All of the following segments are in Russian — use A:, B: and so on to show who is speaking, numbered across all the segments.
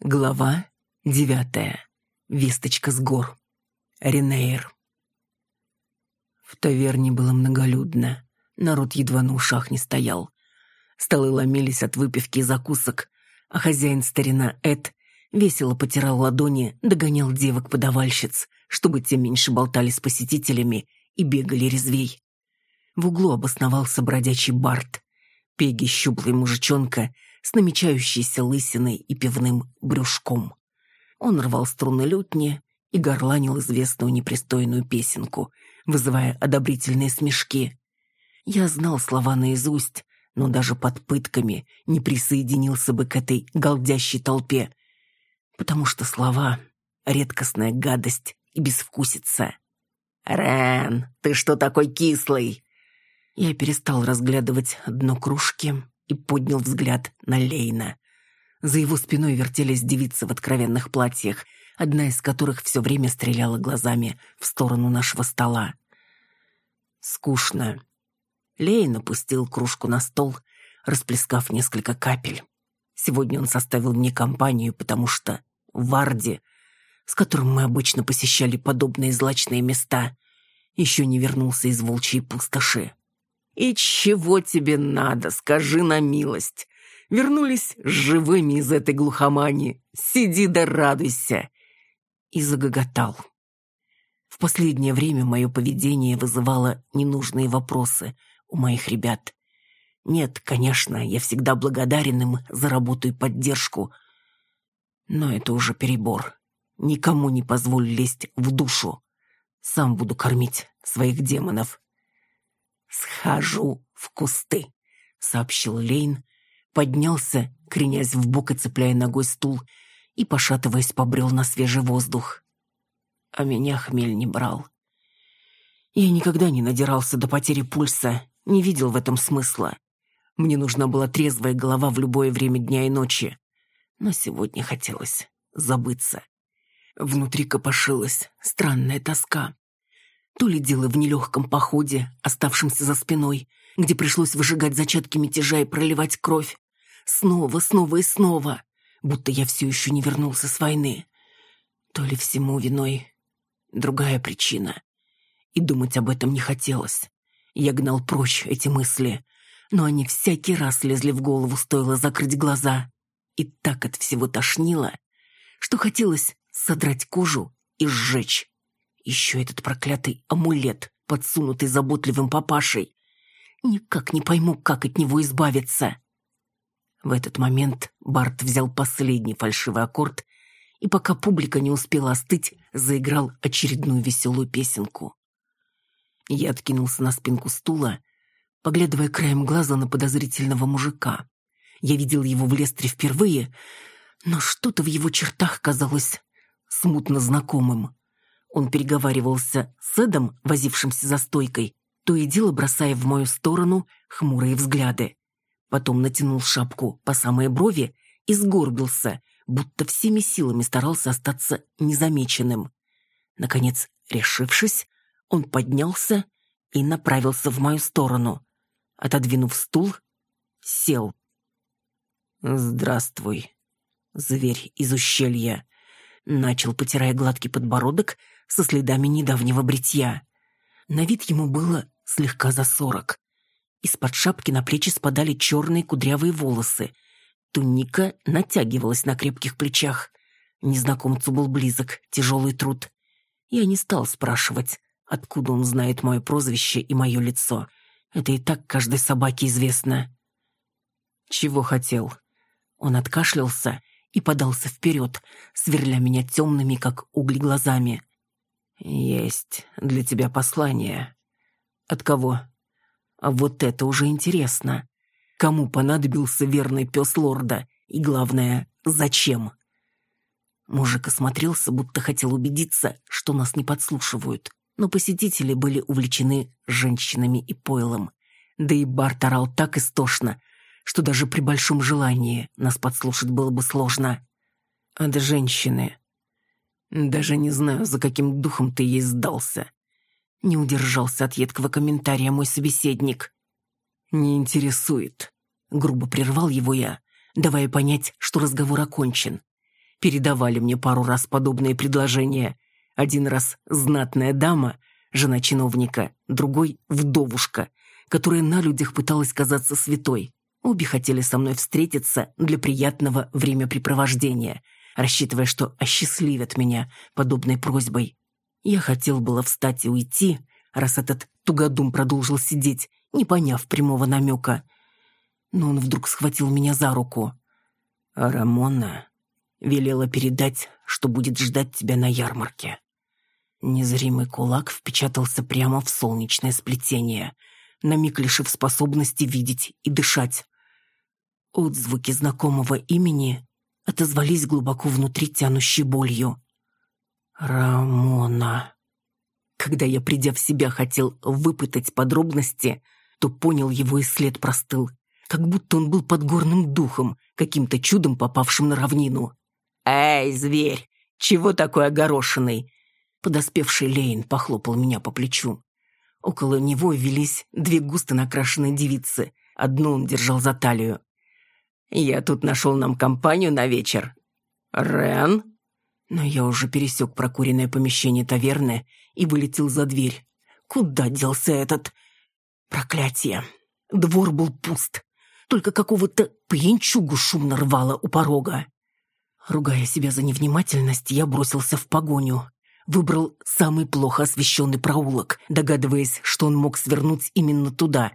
A: Глава девятая. Весточка с гор. Ренейр. В таверне было многолюдно. Народ едва на ушах не стоял. Столы ломились от выпивки и закусок, а хозяин старина Эд весело потирал ладони, догонял девок-подавальщиц, чтобы те меньше болтали с посетителями и бегали резвей. В углу обосновался бродячий Барт. Пеги щуплый мужичонка — с намечающейся лысиной и пивным брюшком. Он рвал струны лютни и горланил известную непристойную песенку, вызывая одобрительные смешки. Я знал слова наизусть, но даже под пытками не присоединился бы к этой голдящей толпе, потому что слова — редкостная гадость и безвкусица. «Рен, ты что такой кислый?» Я перестал разглядывать дно кружки и поднял взгляд на Лейна. За его спиной вертелись девицы в откровенных платьях, одна из которых все время стреляла глазами в сторону нашего стола. Скучно. Лейн опустил кружку на стол, расплескав несколько капель. Сегодня он составил мне компанию, потому что Варди, с которым мы обычно посещали подобные злачные места, еще не вернулся из волчьей пустоши. «И чего тебе надо, скажи на милость? Вернулись живыми из этой глухомани. Сиди да радуйся!» И загоготал. В последнее время мое поведение вызывало ненужные вопросы у моих ребят. Нет, конечно, я всегда благодарен им за работу и поддержку, но это уже перебор. Никому не позволю лезть в душу. Сам буду кормить своих демонов. «Схожу в кусты», — сообщил Лейн, поднялся, кренясь в бок и цепляя ногой стул, и, пошатываясь, побрел на свежий воздух. А меня хмель не брал. Я никогда не надирался до потери пульса, не видел в этом смысла. Мне нужна была трезвая голова в любое время дня и ночи. Но сегодня хотелось забыться. Внутри копошилась странная тоска. То ли дело в нелегком походе, оставшемся за спиной, где пришлось выжигать зачатки мятежа и проливать кровь. Снова, снова и снова, будто я все еще не вернулся с войны. То ли всему виной другая причина. И думать об этом не хотелось. Я гнал прочь эти мысли, но они всякий раз лезли в голову, стоило закрыть глаза. И так от всего тошнило, что хотелось содрать кожу и сжечь. Еще этот проклятый амулет, подсунутый заботливым папашей. Никак не пойму, как от него избавиться. В этот момент Барт взял последний фальшивый аккорд и, пока публика не успела остыть, заиграл очередную веселую песенку. Я откинулся на спинку стула, поглядывая краем глаза на подозрительного мужика. Я видел его в Лестре впервые, но что-то в его чертах казалось смутно знакомым. Он переговаривался с Эдом, возившимся за стойкой, то и дело бросая в мою сторону хмурые взгляды. Потом натянул шапку по самой брови и сгорбился, будто всеми силами старался остаться незамеченным. Наконец, решившись, он поднялся и направился в мою сторону. Отодвинув стул, сел. «Здравствуй, зверь из ущелья», — начал, потирая гладкий подбородок, со следами недавнего бритья. На вид ему было слегка за сорок. Из-под шапки на плечи спадали черные кудрявые волосы. Туника натягивалась на крепких плечах. Незнакомцу был близок тяжелый труд. Я не стал спрашивать, откуда он знает мое прозвище и мое лицо. Это и так каждой собаке известно. Чего хотел? Он откашлялся и подался вперед, сверля меня темными, как угли, глазами. «Есть для тебя послание». «От кого?» «А вот это уже интересно. Кому понадобился верный пес лорда? И главное, зачем?» Мужик осмотрелся, будто хотел убедиться, что нас не подслушивают. Но посетители были увлечены женщинами и пойлом. Да и Барт орал так истошно, что даже при большом желании нас подслушать было бы сложно. А до женщины даже не знаю, за каким духом ты ей сдался. Не удержался от едкого комментария мой собеседник. Не интересует. Грубо прервал его я, давая понять, что разговор окончен. передавали мне пару раз подобные предложения. Один раз знатная дама, жена чиновника, другой — вдовушка, которая на людях пыталась казаться святой. Обе хотели со мной встретиться для приятного времяпрепровождения, рассчитывая, что осчастливят меня подобной просьбой. Я хотел было встать и уйти, раз этот тугодум продолжил сидеть, не поняв прямого намека. Но он вдруг схватил меня за руку. «А Рамона велела передать, что будет ждать тебя на ярмарке». Незримый кулак впечатался прямо в солнечное сплетение, на миг лишив способности видеть и дышать. Отзвуки знакомого имени отозвались глубоко внутри тянущей болью. «Рамона». Когда я, придя в себя, хотел выпытать подробности, то понял его и след простыл, как будто он был под горным духом, каким-то чудом попавшим на равнину. «Эй, зверь, чего такой огорошенный?» Подоспевший Лейн похлопал меня по плечу. Около него велись две густо накрашенные девицы. Одну он держал за талию. «Я тут нашел нам компанию на вечер». «Рен?» Но я уже пересек прокуренное помещение таверны и вылетел за дверь. Куда делся этот... Проклятие. Двор был пуст. Только какого-то пьянчугу шумно рвало у порога. Ругая себя за невнимательность, я бросился в погоню. Выбрал самый плохо освещенный проулок, догадываясь, что он мог свернуть именно туда.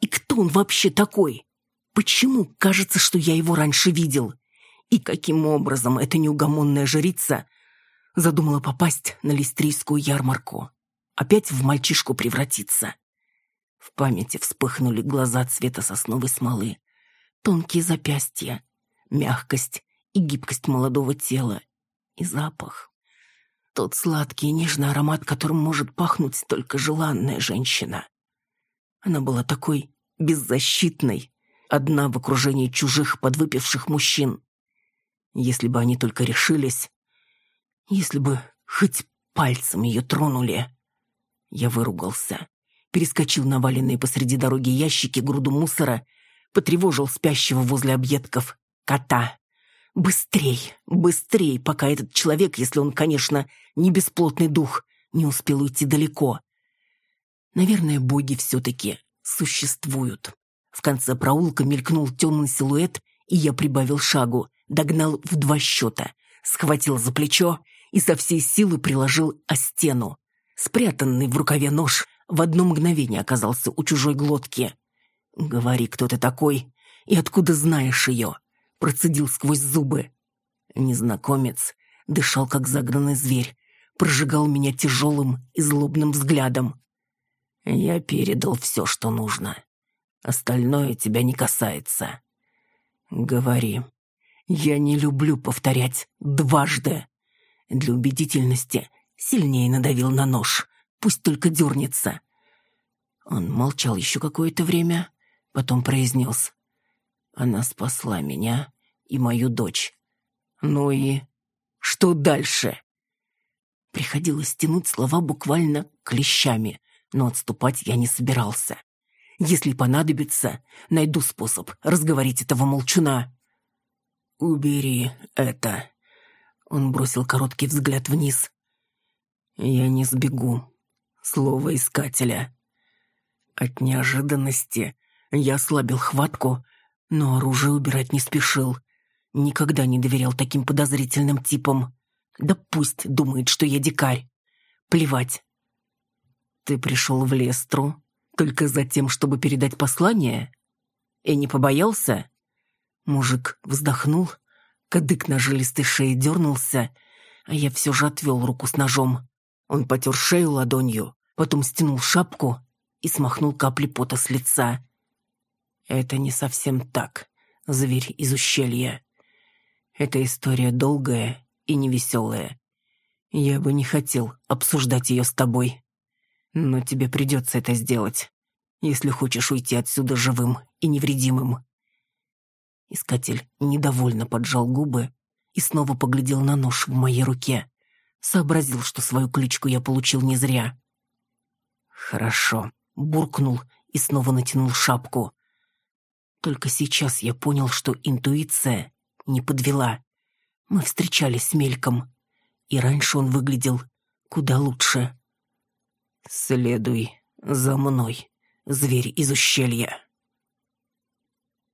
A: И кто он вообще такой? Почему кажется, что я его раньше видел? И каким образом эта неугомонная жрица задумала попасть на листрийскую ярмарку? Опять в мальчишку превратиться? В памяти вспыхнули глаза цвета сосновой смолы, тонкие запястья, мягкость и гибкость молодого тела и запах. Тот сладкий и нежный аромат, которым может пахнуть только желанная женщина. Она была такой беззащитной, одна в окружении чужих подвыпивших мужчин. Если бы они только решились, если бы хоть пальцем ее тронули. Я выругался, перескочил наваленные посреди дороги ящики, груду мусора, потревожил спящего возле объедков кота. Быстрей, быстрей, пока этот человек, если он, конечно, не бесплотный дух, не успел уйти далеко. Наверное, боги все-таки существуют. В конце проулка мелькнул темный силуэт, и я прибавил шагу догнал в два счета, схватил за плечо и со всей силы приложил о стену. Спрятанный в рукаве нож в одно мгновение оказался у чужой глотки. «Говори, кто ты такой и откуда знаешь ее?» Процедил сквозь зубы. Незнакомец дышал, как загнанный зверь, прожигал меня тяжелым и злобным взглядом. «Я передал все, что нужно. Остальное тебя не касается. Говори, я не люблю повторять дважды. Для убедительности сильнее надавил на нож. Пусть только дернется. Он молчал еще какое-то время, потом произнес. Она спасла меня и мою дочь. Ну и что дальше? Приходилось тянуть слова буквально клещами, но отступать я не собирался. Если понадобится, найду способ разговорить этого молчуна. «Убери это!» Он бросил короткий взгляд вниз. «Я не сбегу. Слово искателя». От неожиданности я ослабил хватку, но оружие убирать не спешил. Никогда не доверял таким подозрительным типам. Да пусть думает, что я дикарь. Плевать. Ты пришел в Лестру только за тем, чтобы передать послание? И не побоялся? Мужик вздохнул, кадык на жилистой шее дернулся, а я все же отвел руку с ножом. Он потер шею ладонью, потом стянул шапку и смахнул капли пота с лица. Это не совсем так, зверь из ущелья. Эта история долгая и невеселая. Я бы не хотел обсуждать ее с тобой. Но тебе придется это сделать, если хочешь уйти отсюда живым и невредимым. Искатель недовольно поджал губы и снова поглядел на нож в моей руке. Сообразил, что свою кличку я получил не зря. «Хорошо», — буркнул и снова натянул шапку. Только сейчас я понял, что интуиция не подвела. Мы встречались с Мельком, и раньше он выглядел куда лучше. «Следуй за мной, зверь из ущелья».